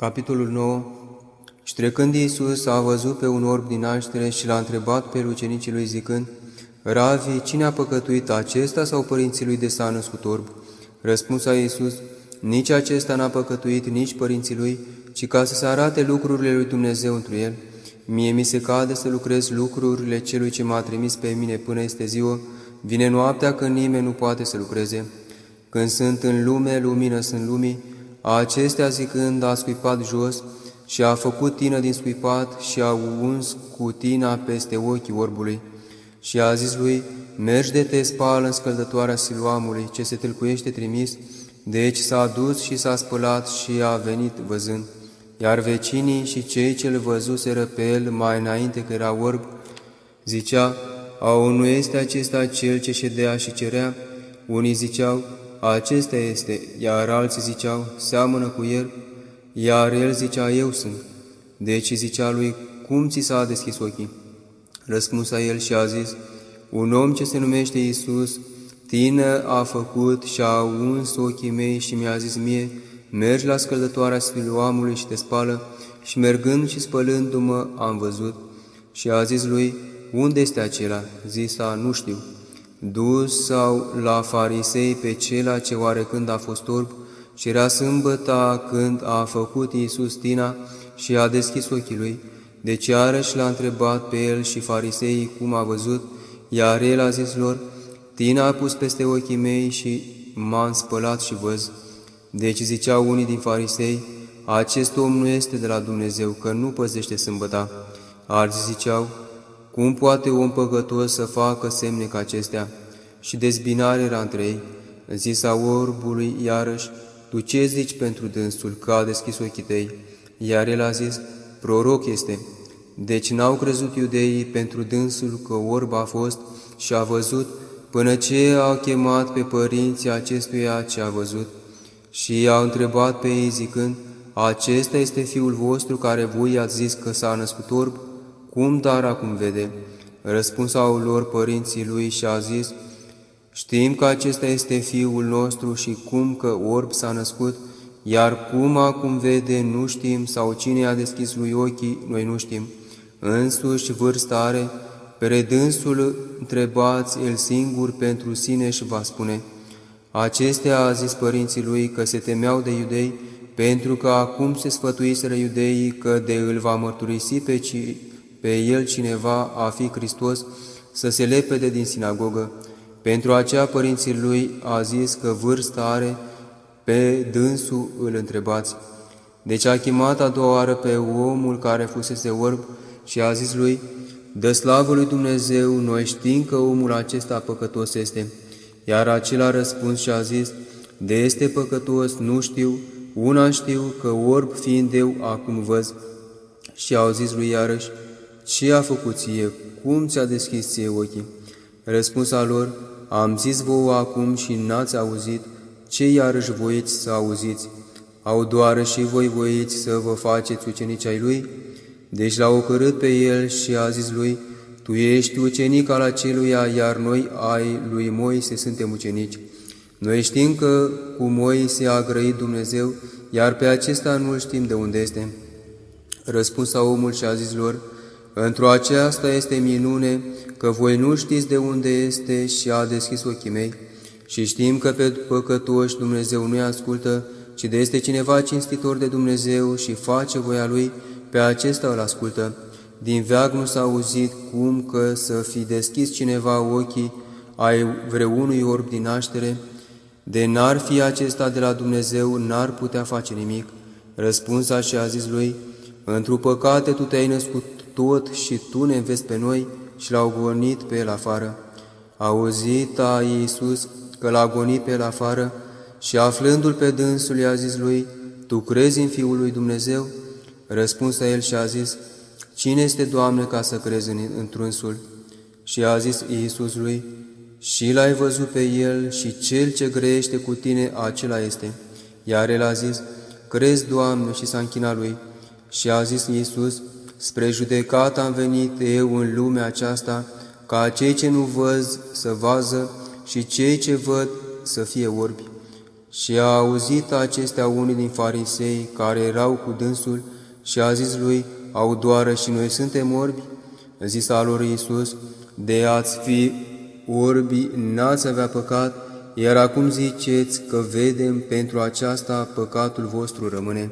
Capitolul 9 Și trecând Iisus a văzut pe un orb din naștere și l-a întrebat pe ucenicii lui zicând, Ravi, cine a păcătuit, acesta sau părinții lui de s-a născut orb? Răspuns a Iisus, nici acesta n-a păcătuit, nici părinții lui, ci ca să se arate lucrurile lui Dumnezeu întru el. Mie mi se cade să lucrez lucrurile celui ce m-a trimis pe mine până este ziua, vine noaptea când nimeni nu poate să lucreze. Când sunt în lume, lumină sunt lumii, Acestea zicând a scuipat jos și a făcut tină din scuipat și a uns cu tina peste ochii orbului. Și a zis lui, mergi de te spală în scăldătoarea siluamului, ce se tâlcuiește trimis, deci s-a dus și s-a spălat și a venit văzând. Iar vecinii și cei ce îl văzuseră pe el mai înainte că era orb, zicea, au nu este acesta cel ce ședea și cerea? Unii ziceau, acesta este, iar alții ziceau, seamănă cu el, iar el zicea, eu sunt. Deci zicea lui, cum ți s-a deschis ochii? Răspunsa el și a zis, un om ce se numește Iisus, tine a făcut și a uns ochii mei și mi-a zis mie, mergi la scăldătoarea Siluamului și te spală, și mergând și spălându-mă am văzut. Și a zis lui, unde este acela? Zisa, nu știu dus sau la farisei pe cela ce oarecând a fost orb, și era sâmbăta când a făcut Iisus tina și a deschis ochii lui, deci iarăși l-a întrebat pe el și fariseii cum a văzut, iar el a zis lor, tina a pus peste ochii mei și m-am spălat și văz. Deci ziceau unii din farisei, acest om nu este de la Dumnezeu, că nu păzește sâmbăta. Alții ziceau, cum poate un păcătos să facă semne ca acestea? Și dezbinare era între ei. Zisa orbului iarăși, tu ce zici pentru dânsul că a deschis ochii tăi? Iar el a zis, proroc este. Deci n-au crezut iudeii pentru dânsul că orb a fost și a văzut, până ce au chemat pe părinții acestuia ce a văzut. Și i-au întrebat pe ei zicând, acesta este fiul vostru care voi ați zis că s-a născut orb? Cum dar acum vede? Răspuns au lor părinții lui și a zis, Știm că acesta este Fiul nostru și cum că orb s-a născut, iar cum acum vede nu știm sau cine a deschis lui ochii, noi nu știm. Însuși vârsta are, pe dânsul întrebați el singur pentru sine și va spune. Acestea a zis părinții lui că se temeau de iudei, pentru că acum se sfătuiseră iudeii că de îl va mărturisi pe, ci, pe el cineva a fi Hristos, să se lepede din sinagogă. Pentru aceea părinții lui a zis că vârsta are, pe dânsul îl întrebați. Deci a chemat a doua oară pe omul care fusese orb și a zis lui, Dă slavă lui Dumnezeu, noi știm că omul acesta păcătos este. Iar acela a răspuns și a zis, De este păcătos, nu știu, una știu că orb fiind eu, acum văz. Și au zis lui iarăși, Ce a făcut ție? Cum ți-a deschis ție ochii? Răspunsa lor, am zis vouă acum și n-ați auzit, ce iarăși voiți să auziți? Au doar și voi voiți să vă faceți ucenici ai lui? Deci l-a ocărât pe el și a zis lui, Tu ești ucenic al aceluia, iar noi ai lui Moise suntem ucenici. Noi știm că cu Moise a grăit Dumnezeu, iar pe acesta nu știm de unde este. Răspunsa omul și a zis lor, Într-o aceasta este minune că voi nu știți de unde este și a deschis ochii mei și știm că pe păcătoși Dumnezeu nu-i ascultă, ci de este cineva cinstitor de Dumnezeu și face voia Lui, pe acesta îl ascultă. Din veag nu s-a auzit cum că să fi deschis cineva ochii ai vreunui orb din naștere, de n-ar fi acesta de la Dumnezeu, n-ar putea face nimic. Răspunsa și a zis lui, Într-o păcate tu te-ai născut tot și tu ne înveți pe noi și l-au gonit pe el afară. Auzit a Iisus că l-a gonit pe el afară și aflându-l pe dânsul i-a zis lui, Tu crezi în Fiul lui Dumnezeu? Răspunsă el și a zis, Cine este, Doamne, ca să crezi în întrunsul? Și a zis Iisus lui, Și l-ai văzut pe el și cel ce grește cu tine, acela este. Iar el a zis, Crezi, Doamne, și s-a închinat lui. Și a zis Iisus, Spre judecată am venit eu în lumea aceasta, ca cei ce nu văz să vază și cei ce văd să fie orbi. Și a auzit acestea unii din farisei care erau cu dânsul și a zis lui, au doară și noi suntem orbi? Zisa lor Iisus, de ați fi orbi, n-ați avea păcat, iar acum ziceți că vedem pentru aceasta păcatul vostru rămâne.